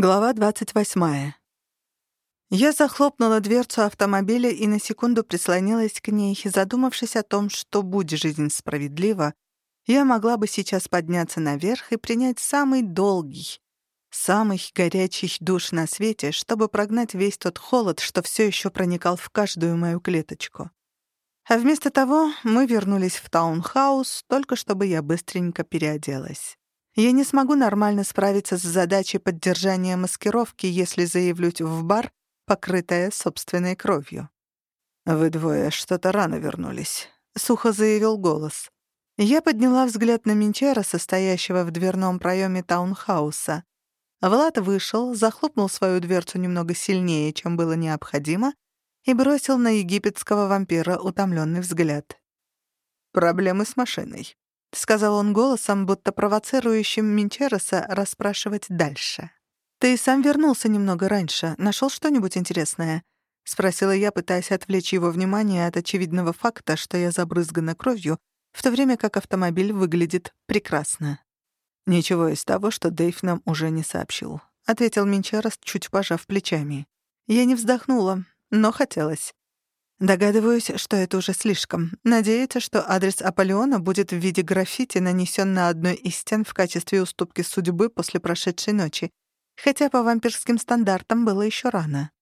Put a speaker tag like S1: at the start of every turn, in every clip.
S1: Глава 28. Я захлопнула дверцу автомобиля и на секунду прислонилась к ней, задумавшись о том, что, будь жизнь справедлива, я могла бы сейчас подняться наверх и принять самый долгий, самый горячий душ на свете, чтобы прогнать весь тот холод, что все еще проникал в каждую мою клеточку. А вместо того мы вернулись в таунхаус, только чтобы я быстренько переоделась. Я не смогу нормально справиться с задачей поддержания маскировки, если заявлюсь в бар, покрытая собственной кровью. «Вы двое что-то рано вернулись», — сухо заявил голос. Я подняла взгляд на Минчера, состоящего в дверном проеме таунхауса. Влад вышел, захлопнул свою дверцу немного сильнее, чем было необходимо, и бросил на египетского вампира утомленный взгляд. «Проблемы с машиной», — сказал он голосом, будто провоцирующим Минчереса расспрашивать дальше. «Ты сам вернулся немного раньше. Нашел что-нибудь интересное?» — спросила я, пытаясь отвлечь его внимание от очевидного факта, что я забрызгана кровью, в то время как автомобиль выглядит прекрасно. «Ничего из того, что Дэйв нам уже не сообщил», — ответил Минчерес, чуть пожав плечами. Я не вздохнула, но хотелось. Догадываюсь, что это уже слишком. Надеется, что адрес Аполеона будет в виде граффити, нанесен на одной из стен в качестве уступки судьбы после прошедшей ночи. Хотя по вампирским стандартам было еще рано.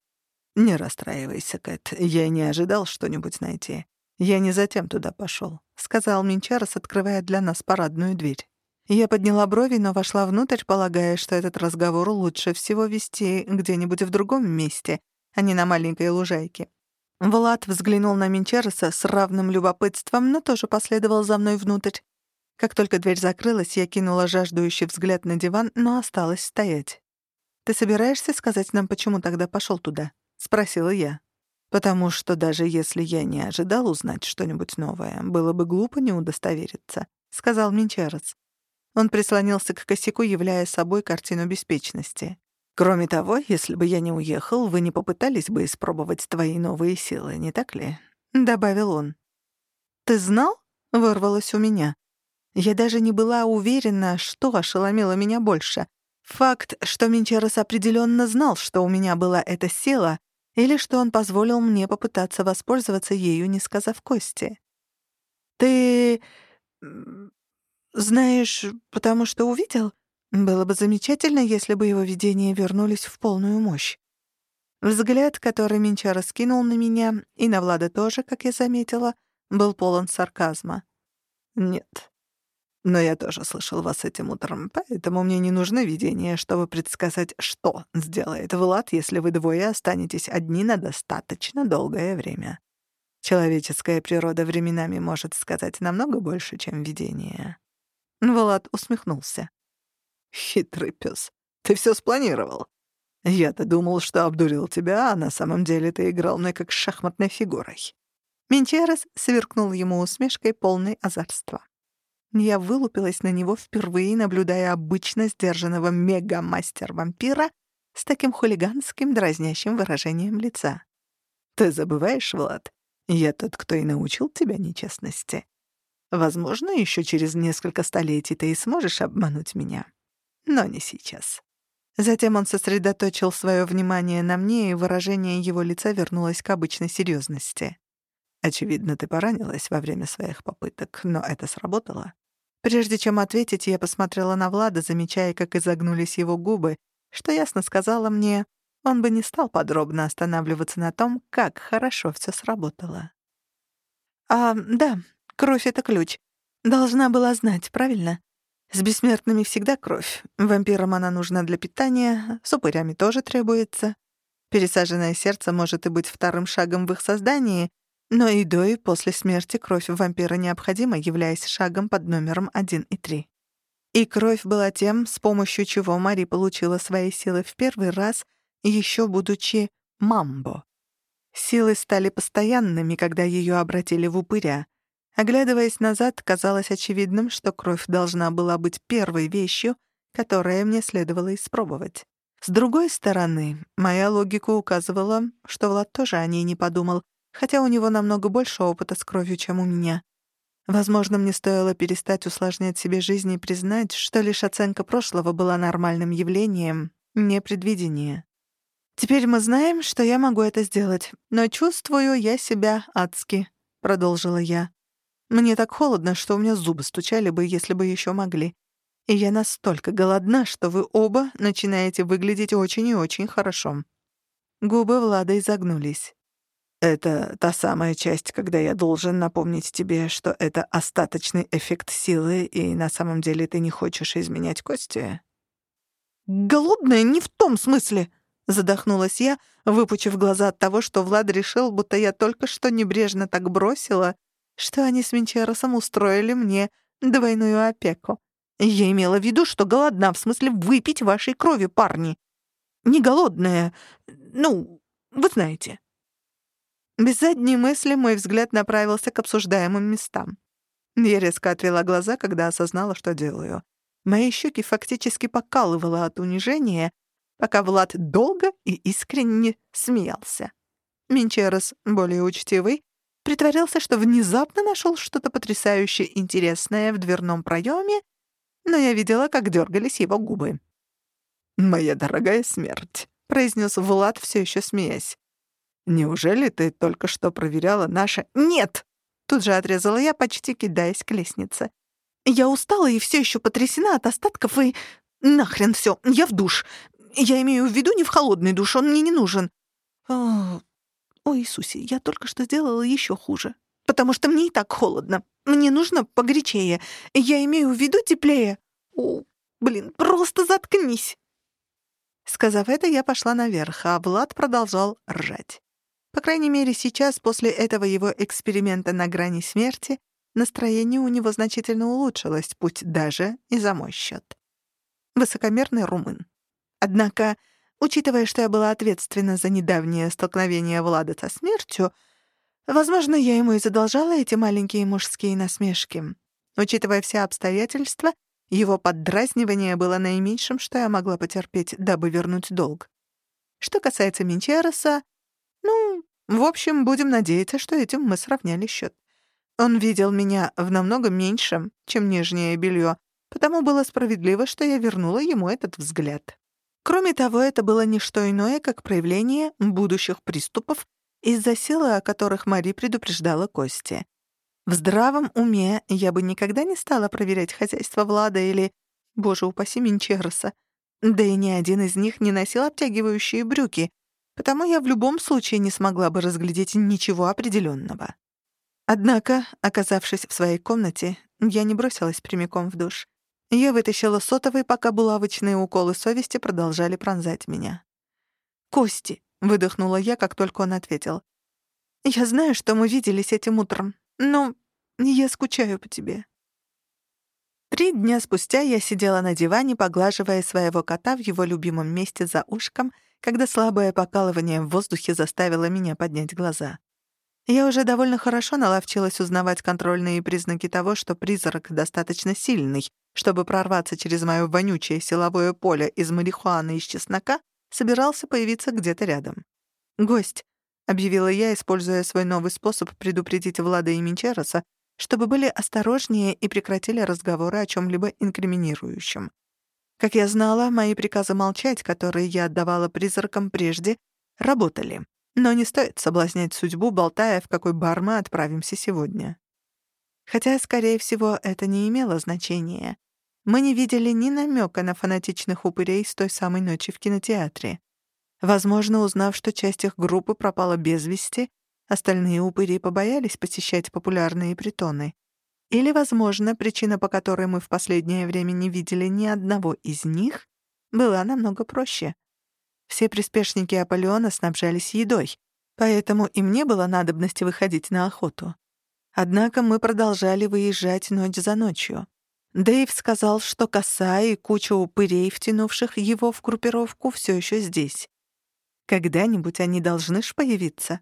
S1: «Не расстраивайся, Кэт. Я не ожидал что-нибудь найти. Я не затем туда пошел, сказал Минчарос, открывая для нас парадную дверь. Я подняла брови, но вошла внутрь, полагая, что этот разговор лучше всего вести где-нибудь в другом месте, а не на маленькой лужайке. Влад взглянул на Минчереса с равным любопытством, но тоже последовал за мной внутрь. Как только дверь закрылась, я кинула жаждущий взгляд на диван, но осталась стоять. «Ты собираешься сказать нам, почему тогда пошел туда?» — спросила я. «Потому что даже если я не ожидал узнать что-нибудь новое, было бы глупо не удостовериться», — сказал Минчерес. Он прислонился к косяку, являя собой картину беспечности. Кроме того, если бы я не уехал, вы не попытались бы испробовать твои новые силы, не так ли?» — добавил он. «Ты знал?» — вырвалось у меня. Я даже не была уверена, что ошеломило меня больше. Факт, что Минчерос определенно знал, что у меня была эта сила, или что он позволил мне попытаться воспользоваться ею, не сказав Кости. «Ты... знаешь, потому что увидел?» Было бы замечательно, если бы его видения вернулись в полную мощь. Взгляд, который Минча раскинул на меня, и на Влада тоже, как я заметила, был полон сарказма. «Нет. Но я тоже слышал вас этим утром, поэтому мне не нужны видения, чтобы предсказать, что сделает Влад, если вы двое останетесь одни на достаточно долгое время. Человеческая природа временами может сказать намного больше, чем видение». Влад усмехнулся. Хитрый пес. Ты все спланировал. Я-то думал, что обдурил тебя, а на самом деле ты играл мне как шахматной фигурой. Менчерес сверкнул ему усмешкой полной азарства. Я вылупилась на него впервые, наблюдая обычно сдержанного мега-мастер-вампира с таким хулиганским дразнящим выражением лица. «Ты забываешь, Влад? Я тот, кто и научил тебя нечестности. Возможно, еще через несколько столетий ты и сможешь обмануть меня но не сейчас. Затем он сосредоточил свое внимание на мне, и выражение его лица вернулось к обычной серьезности. «Очевидно, ты поранилась во время своих попыток, но это сработало». Прежде чем ответить, я посмотрела на Влада, замечая, как изогнулись его губы, что ясно сказала мне, он бы не стал подробно останавливаться на том, как хорошо все сработало. «А, да, кровь — это ключ. Должна была знать, правильно? С бессмертными всегда кровь. Вампирам она нужна для питания, с упырями тоже требуется. Пересаженное сердце может и быть вторым шагом в их создании, но и до и после смерти кровь вампира необходима, являясь шагом под номером 1 и 3. И кровь была тем, с помощью чего Мари получила свои силы в первый раз, еще будучи мамбо. Силы стали постоянными, когда ее обратили в упыря. Оглядываясь назад, казалось очевидным, что кровь должна была быть первой вещью, которая мне следовало испробовать. С другой стороны, моя логика указывала, что Влад тоже о ней не подумал, хотя у него намного больше опыта с кровью, чем у меня. Возможно, мне стоило перестать усложнять себе жизнь и признать, что лишь оценка прошлого была нормальным явлением, не предвидение. «Теперь мы знаем, что я могу это сделать, но чувствую я себя адски», — продолжила я. «Мне так холодно, что у меня зубы стучали бы, если бы еще могли. И я настолько голодна, что вы оба начинаете выглядеть очень и очень хорошо». Губы Влада изогнулись. «Это та самая часть, когда я должен напомнить тебе, что это остаточный эффект силы, и на самом деле ты не хочешь изменять кости?» «Голодная не в том смысле!» Задохнулась я, выпучив глаза от того, что Влад решил, будто я только что небрежно так бросила, что они с Менчеросом устроили мне двойную опеку. Я имела в виду, что голодна, в смысле выпить вашей крови, парни. Не голодная, ну, вы знаете. Без задней мысли мой взгляд направился к обсуждаемым местам. Я резко отвела глаза, когда осознала, что делаю. Мои щеки фактически покалывало от унижения, пока Влад долго и искренне смеялся. Минчерос, более учтивый, притворялся, что внезапно нашел что-то потрясающе интересное в дверном проеме, но я видела, как дергались его губы. «Моя дорогая смерть», — произнес Влад, все еще смеясь. «Неужели ты только что проверяла наше...» «Нет!» — тут же отрезала я, почти кидаясь к лестнице. «Я устала и все еще потрясена от остатков и... Нахрен все, я в душ. Я имею в виду не в холодный душ, он мне не нужен. О, о Иисусе, я только что сделала еще хуже. Потому что мне и так холодно. Мне нужно погорячее. Я имею в виду теплее. О, блин, просто заткнись. Сказав это, я пошла наверх, а Влад продолжал ржать. По крайней мере, сейчас, после этого его эксперимента на грани смерти, настроение у него значительно улучшилось, пусть даже и за мой счет. Высокомерный румын. Однако, учитывая, что я была ответственна за недавнее столкновение Влада со смертью, возможно, я ему и задолжала эти маленькие мужские насмешки. Учитывая все обстоятельства, его поддразнивание было наименьшим, что я могла потерпеть, дабы вернуть долг. Что касается Минчероса, ну, в общем, будем надеяться, что этим мы сравняли счет. Он видел меня в намного меньшем, чем нижнее белье, потому было справедливо, что я вернула ему этот взгляд. Кроме того, это было не что иное, как проявление будущих приступов из-за силы, о которых Мари предупреждала Кости. В здравом уме я бы никогда не стала проверять хозяйство Влада или, боже упаси, Минчероса. Да и ни один из них не носил обтягивающие брюки, потому я в любом случае не смогла бы разглядеть ничего определенного. Однако, оказавшись в своей комнате, я не бросилась прямиком в душ. Я вытащила сотовый, пока булавочные уколы совести продолжали пронзать меня. «Кости!» — выдохнула я, как только он ответил. «Я знаю, что мы виделись этим утром, но я скучаю по тебе». Три дня спустя я сидела на диване, поглаживая своего кота в его любимом месте за ушком, когда слабое покалывание в воздухе заставило меня поднять глаза. Я уже довольно хорошо наловчилась узнавать контрольные признаки того, что призрак достаточно сильный, чтобы прорваться через моё вонючее силовое поле из марихуаны и чеснока, собирался появиться где-то рядом. «Гость», — объявила я, используя свой новый способ предупредить Влада и Минчероса, чтобы были осторожнее и прекратили разговоры о чём-либо инкриминирующем. Как я знала, мои приказы молчать, которые я отдавала призракам прежде, работали. Но не стоит соблазнять судьбу, болтая, в какой бар мы отправимся сегодня. Хотя, скорее всего, это не имело значения. Мы не видели ни намека на фанатичных упырей с той самой ночи в кинотеатре. Возможно, узнав, что часть их группы пропала без вести, остальные упыри побоялись посещать популярные притоны. Или, возможно, причина, по которой мы в последнее время не видели ни одного из них, была намного проще — все приспешники Аполеона снабжались едой, поэтому им не было надобности выходить на охоту. Однако мы продолжали выезжать ночь за ночью. Дэйв сказал, что коса и куча упырей, втянувших его в группировку, все еще здесь. Когда-нибудь они должны ж появиться.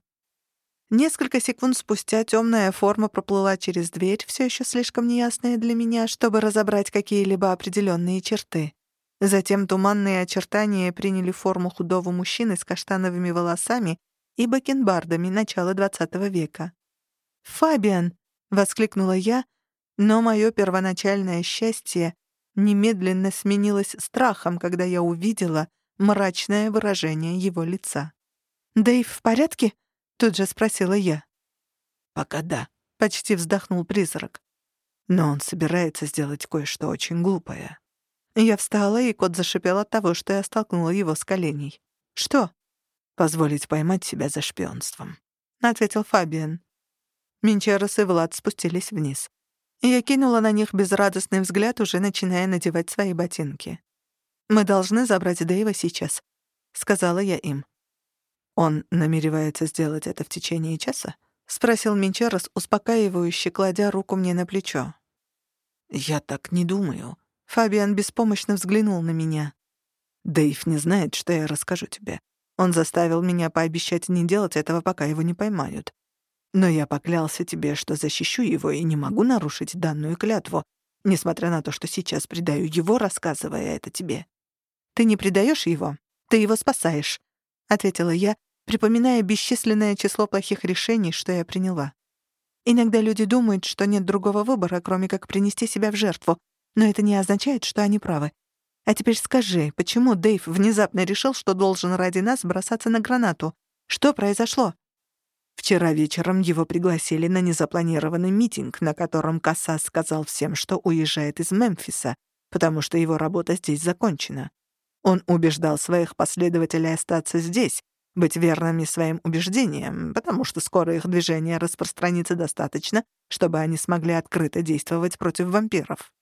S1: Несколько секунд спустя темная форма проплыла через дверь, все еще слишком неясная для меня, чтобы разобрать какие-либо определенные черты. Затем туманные очертания приняли форму худого мужчины с каштановыми волосами и бакенбардами начала XX века. «Фабиан!» — воскликнула я, но мое первоначальное счастье немедленно сменилось страхом, когда я увидела, мрачное выражение его лица. «Дэйв в порядке?» — тут же спросила я.
S2: «Пока да», —
S1: почти вздохнул призрак.
S2: «Но он собирается сделать кое-что очень глупое».
S1: Я встала, и кот зашипел от того, что я столкнула его с коленей. «Что?»
S2: «Позволить поймать себя за шпионством», —
S1: ответил Фабиан. Минчерос и Влад спустились вниз. Я кинула на них безрадостный взгляд, уже начиная надевать свои ботинки. «Мы должны забрать Дэйва сейчас», — сказала я им.
S2: «Он намеревается сделать это в течение часа?»
S1: — спросил Минчерос, успокаивающе кладя руку мне на плечо.
S2: «Я так не думаю».
S1: Фабиан беспомощно взглянул на меня.
S2: «Дэйв не знает, что я расскажу тебе. Он заставил меня пообещать не делать этого, пока его не поймают. Но я поклялся тебе, что защищу его и не могу нарушить данную клятву, несмотря на то, что сейчас предаю его, рассказывая это тебе».
S1: «Ты не предаешь его, ты его спасаешь», — ответила я, припоминая бесчисленное число плохих решений, что я приняла. Иногда люди думают, что нет другого выбора, кроме как принести себя в жертву, но это не означает, что они правы. А теперь скажи, почему Дэйв внезапно решил, что должен ради нас бросаться на гранату? Что произошло?
S2: Вчера вечером его пригласили на незапланированный митинг, на котором Кассас сказал всем, что уезжает из Мемфиса, потому что его работа здесь закончена. Он убеждал своих последователей остаться здесь, быть верными своим убеждениям, потому что скоро их движение распространится достаточно, чтобы они смогли открыто действовать против вампиров.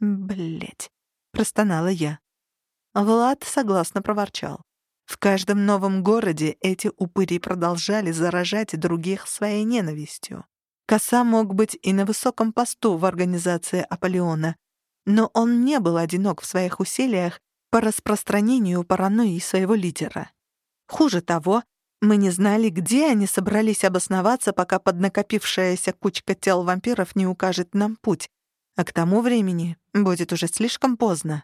S1: Блять, простонала я. Влад согласно проворчал. В каждом новом городе эти упыри продолжали заражать других своей ненавистью. Коса мог быть и на высоком посту в организации Аполеона, но он не был одинок в своих усилиях по распространению паранойи своего лидера. Хуже того, мы не знали, где они собрались обосноваться, пока поднакопившаяся кучка тел вампиров не укажет нам путь, а к тому времени будет уже слишком поздно.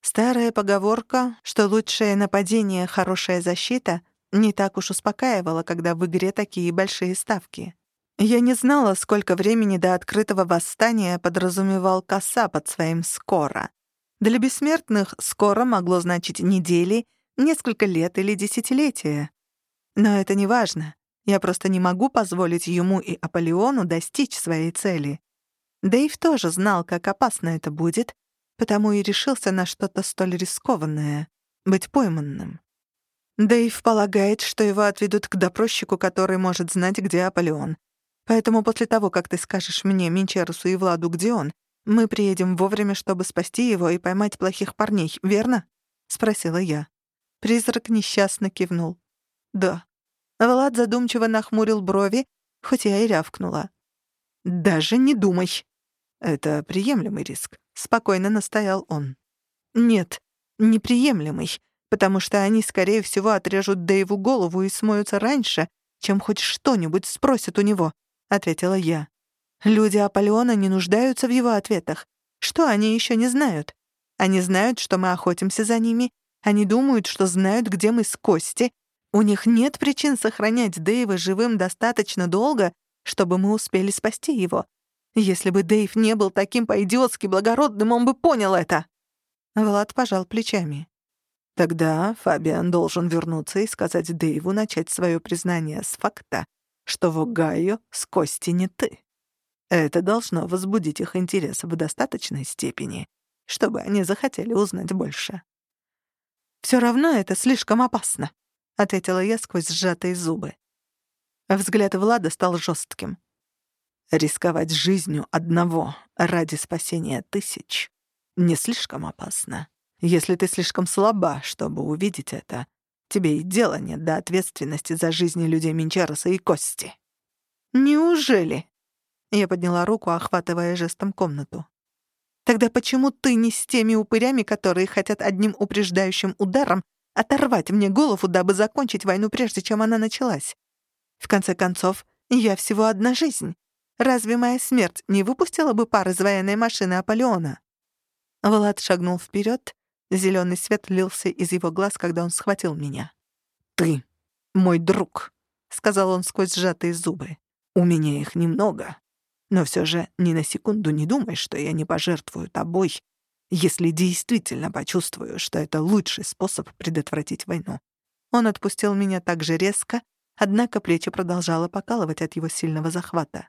S1: Старая поговорка, что лучшее нападение — хорошая защита, не так уж успокаивала, когда в игре такие большие ставки. Я не знала, сколько времени до открытого восстания подразумевал коса под своим «скоро». Для бессмертных «скоро» могло значить недели несколько лет или десятилетия. Но это не важно. Я просто не могу позволить ему и Аполеону достичь своей цели. Дэйв тоже знал, как опасно это будет, потому и решился на что-то столь рискованное — быть пойманным. Дэйв полагает, что его отведут к допросчику, который может знать, где Аполеон. Поэтому после того, как ты скажешь мне, Минчерусу и Владу, где он, мы приедем вовремя, чтобы спасти его и поймать плохих парней, верно?» — спросила я. Призрак несчастно кивнул. «Да». Влад задумчиво нахмурил брови, хоть я и рявкнула. «Даже не думай». «Это приемлемый риск», — спокойно настоял он. «Нет, неприемлемый, потому что они, скорее всего, отрежут Дэйву голову и смоются раньше, чем хоть что-нибудь спросят у него», — ответила я. «Люди Аполеона не нуждаются в его ответах. Что они еще не знают? Они знают, что мы охотимся за ними, они думают, что знают, где мы с Кости. У них нет причин сохранять Дэйва живым достаточно долго, чтобы мы успели спасти его. Если бы Дэйв не был таким по-идиотски благородным, он бы понял это». Влад пожал плечами.
S2: Тогда Фабиан должен вернуться и сказать Дэйву начать свое признание с факта, что в Огайо с Кости не ты. Это должно возбудить их интерес в достаточной степени, чтобы они захотели узнать больше.
S1: Все равно это слишком опасно», — ответила я сквозь сжатые зубы. Взгляд Влада стал жестким.
S2: «Рисковать жизнью одного ради спасения тысяч не слишком опасно. Если ты слишком слаба, чтобы увидеть это, тебе и дела нет до ответственности за жизни людей Минчароса и Кости».
S1: «Неужели?» Я подняла руку, охватывая жестом комнату. Тогда почему ты не с теми упырями, которые хотят одним упреждающим ударом оторвать мне голову, дабы закончить войну, прежде чем она началась? В конце концов, я всего одна жизнь. Разве моя смерть не выпустила бы пар из военной машины Аполеона? Влад шагнул вперед. Зеленый свет лился из его глаз, когда он схватил меня.
S2: «Ты мой друг», — сказал он сквозь сжатые зубы. «У меня их немного, но все же ни на секунду не думай, что я не пожертвую тобой если действительно почувствую, что это лучший способ предотвратить войну.
S1: Он отпустил меня так же резко, однако плечи продолжало покалывать от его сильного захвата.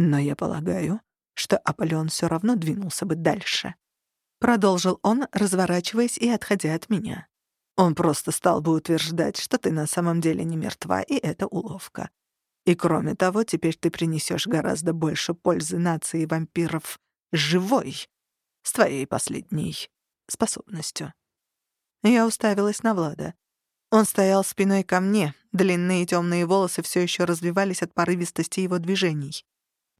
S2: Но я полагаю, что Аполеон все равно двинулся бы дальше.
S1: Продолжил он, разворачиваясь и отходя от меня.
S2: Он просто стал бы утверждать, что ты на самом деле не мертва, и это уловка. И кроме того, теперь ты принесешь гораздо больше пользы нации вампиров живой, с твоей последней способностью.
S1: Я уставилась на Влада. Он стоял спиной ко мне, длинные темные волосы все еще развивались от порывистости его движений.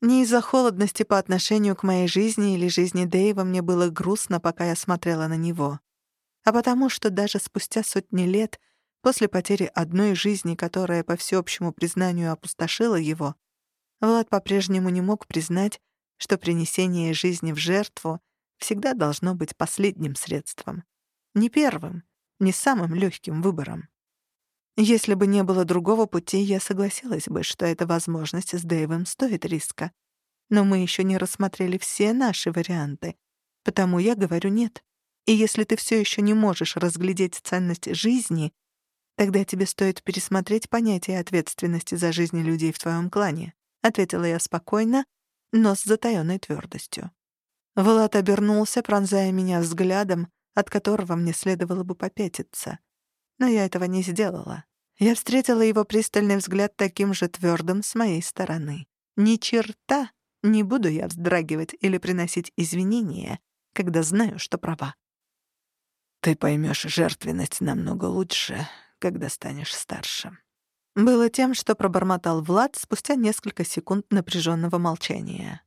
S1: Не из-за холодности по отношению к моей жизни или жизни Дэйва мне было грустно, пока я смотрела на него, а потому что даже спустя сотни лет, после потери одной жизни, которая, по всеобщему признанию, опустошила его, Влад по-прежнему не мог признать, что принесение жизни в жертву всегда должно быть последним средством. Не первым, не самым легким выбором. Если бы не было другого пути, я согласилась бы, что эта возможность с Дэйвом стоит риска. Но мы еще не рассмотрели все наши варианты, потому я говорю «нет». И если ты все еще не можешь разглядеть ценность жизни, тогда тебе стоит пересмотреть понятие ответственности за жизни людей в твоем клане, — ответила я спокойно, но с затаённой твердостью. Влад обернулся, пронзая меня взглядом, от которого мне следовало бы попятиться. Но я этого не сделала. Я встретила его пристальный взгляд таким же твердым с моей стороны. Ни черта не буду я вздрагивать или приносить извинения, когда знаю, что права.
S2: Ты поймешь жертвенность намного лучше, когда станешь старше.
S1: Было тем, что пробормотал Влад спустя несколько секунд напряженного молчания.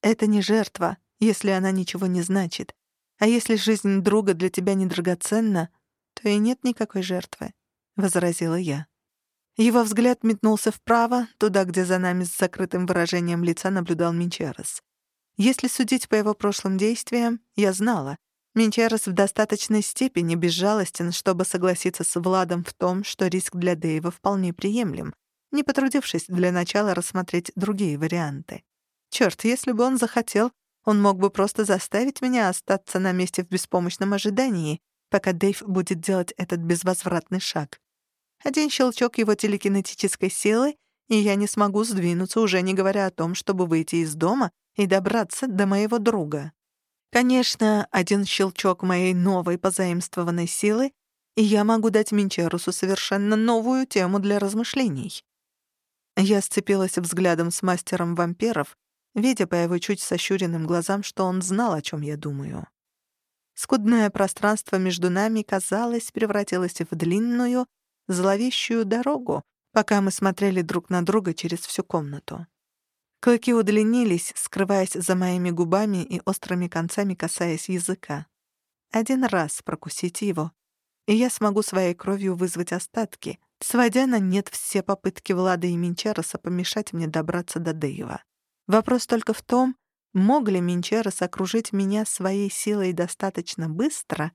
S1: Это не жертва, если она ничего не значит. А если жизнь друга для тебя не драгоценна, то и нет никакой жертвы. — возразила я. Его взгляд метнулся вправо, туда, где за нами с закрытым выражением лица наблюдал Минчерос. Если судить по его прошлым действиям, я знала, Минчерос в достаточной степени безжалостен, чтобы согласиться с Владом в том, что риск для Дэйва вполне приемлем, не потрудившись для начала рассмотреть другие варианты. Чёрт, если бы он захотел, он мог бы просто заставить меня остаться на месте в беспомощном ожидании, пока Дэйв будет делать этот безвозвратный шаг. Один щелчок его телекинетической силы, и я не смогу сдвинуться, уже не говоря о том, чтобы выйти из дома и добраться до моего друга. Конечно, один щелчок моей новой позаимствованной силы, и я могу дать Минчерусу совершенно новую тему для размышлений. Я сцепилась взглядом с мастером вампиров, видя по его чуть сощуренным глазам, что он знал, о чем я думаю. Скудное пространство между нами, казалось, превратилось в длинную, зловещую дорогу, пока мы смотрели друг на друга через всю комнату. Клыки удлинились, скрываясь за моими губами и острыми концами касаясь языка. Один раз прокусить его, и я смогу своей кровью вызвать остатки, сводя на нет все попытки Влада и Минчароса помешать мне добраться до Дэйва. Вопрос только в том, мог ли Минчерос окружить меня своей силой достаточно быстро,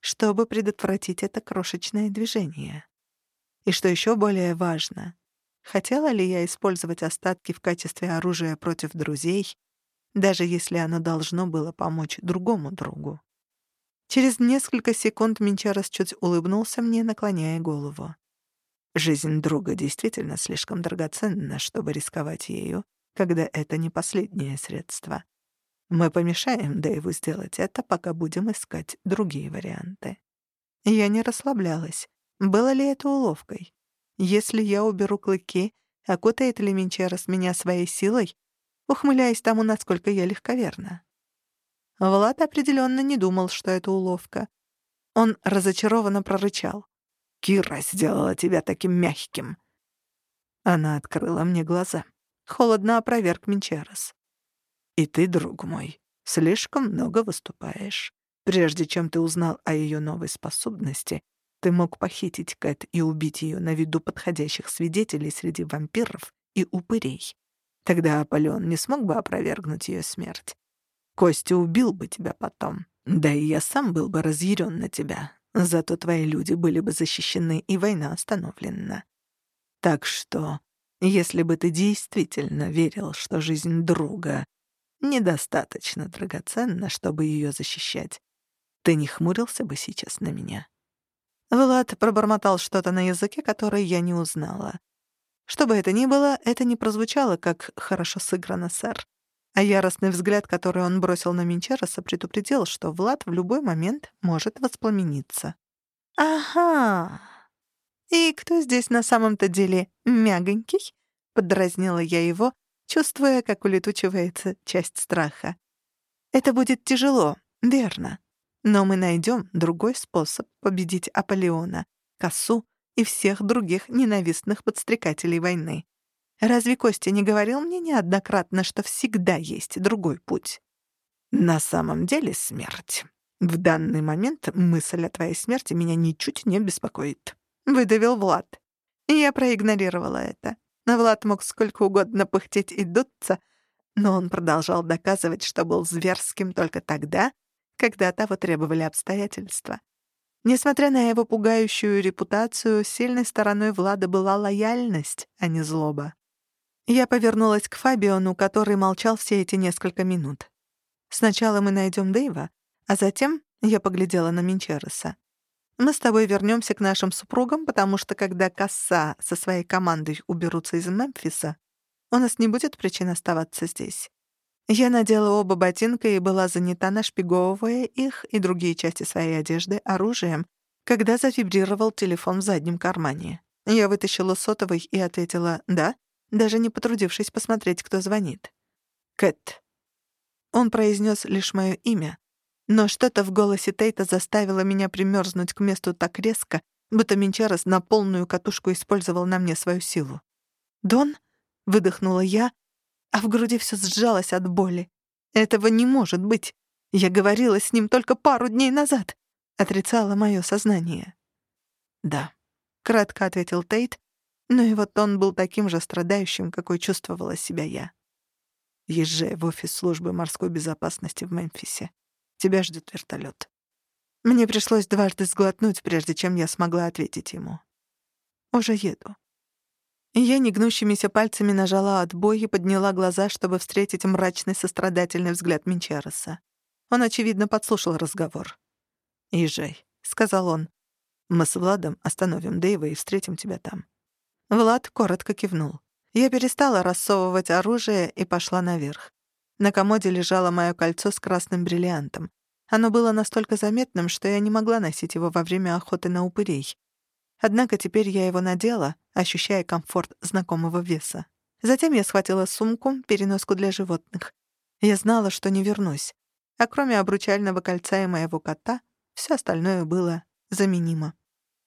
S1: чтобы предотвратить это крошечное движение. И что еще более важно, хотела ли я использовать остатки в качестве оружия против друзей, даже если оно должно было помочь другому другу. Через несколько секунд Минчарос чуть улыбнулся мне, наклоняя голову.
S2: Жизнь друга действительно слишком драгоценна, чтобы рисковать ею, когда это не последнее средство. Мы помешаем Дэйву сделать это, пока будем искать другие варианты.
S1: Я не расслаблялась. Было ли это уловкой? Если я уберу клыки, окутает ли Минчерос меня своей силой, ухмыляясь тому, насколько я легковерна? Влад определенно не думал, что это уловка. Он разочарованно прорычал.
S2: «Кира сделала тебя таким мягким». Она открыла мне глаза.
S1: Холодно опроверг Минчерос.
S2: «И ты, друг мой, слишком много выступаешь. Прежде чем ты узнал о ее новой способности, ты мог похитить Кэт и убить ее на виду подходящих свидетелей среди вампиров и упырей. Тогда Аполеон не смог бы опровергнуть ее смерть. Костя убил бы тебя потом. Да и я сам был бы разъярен на тебя. Зато твои люди были бы защищены, и война остановлена. Так что, если бы ты действительно верил, что жизнь друга недостаточно драгоценна, чтобы ее защищать. Ты не хмурился бы сейчас на меня?»
S1: Влад пробормотал что-то на языке, которое я не узнала. Что бы это ни было, это не прозвучало как «хорошо сыграно, сэр». А яростный взгляд, который он бросил на Минчероса, предупредил, что Влад в любой момент может воспламениться. «Ага. И кто здесь на самом-то деле мягонький?» — подразнила я его, чувствуя, как улетучивается часть страха. «Это будет тяжело, верно. Но мы найдем другой способ победить Аполеона, Косу и всех других ненавистных подстрекателей войны. Разве Костя не говорил мне неоднократно, что всегда есть другой путь?
S2: На самом деле смерть. В данный момент мысль о твоей смерти меня ничуть не беспокоит.
S1: Выдавил Влад. И я проигнорировала это. Влад мог сколько угодно пыхтеть и дуться, но он продолжал доказывать, что был зверским только тогда, когда того требовали обстоятельства. Несмотря на его пугающую репутацию, сильной стороной Влада была лояльность, а не злоба. Я повернулась к Фабиону, который молчал все эти несколько минут. «Сначала мы найдем Дэйва, а затем я поглядела на Минчереса. Мы с тобой вернемся к нашим супругам, потому что когда Касса со своей командой уберутся из Мемфиса, у нас не будет причин оставаться здесь. Я надела оба ботинка и была занята, нашпиговывая их и другие части своей одежды оружием, когда завибрировал телефон в заднем кармане. Я вытащила сотовый и ответила «да», даже не потрудившись посмотреть, кто звонит. «Кэт». Он произнес лишь мое имя, но что-то в голосе Тейта заставило меня примерзнуть к месту так резко, будто Минчарес на полную катушку использовал на мне свою силу. «Дон?» — выдохнула я, а в груди все сжалось от боли. «Этого не может быть! Я говорила с ним только пару дней назад!» — отрицало мое сознание. «Да», — кратко ответил Тейт, но его тон был таким же страдающим, какой чувствовала себя я. «Езжай в офис службы морской безопасности в Мемфисе. Тебя ждет вертолет. Мне пришлось дважды сглотнуть, прежде чем я смогла ответить ему. «Уже еду». Я негнущимися пальцами нажала отбой и подняла глаза, чтобы встретить мрачный сострадательный взгляд Минчареса. Он, очевидно, подслушал разговор. «Езжай», — сказал он. «Мы с Владом остановим Дэйва и встретим тебя там». Влад коротко кивнул. Я перестала рассовывать оружие и пошла наверх. На комоде лежало мое кольцо с красным бриллиантом. Оно было настолько заметным, что я не могла носить его во время охоты на упырей. Однако теперь я его надела, ощущая комфорт знакомого веса. Затем я схватила сумку, переноску для животных. Я знала, что не вернусь. А кроме обручального кольца и моего кота, все остальное было заменимо.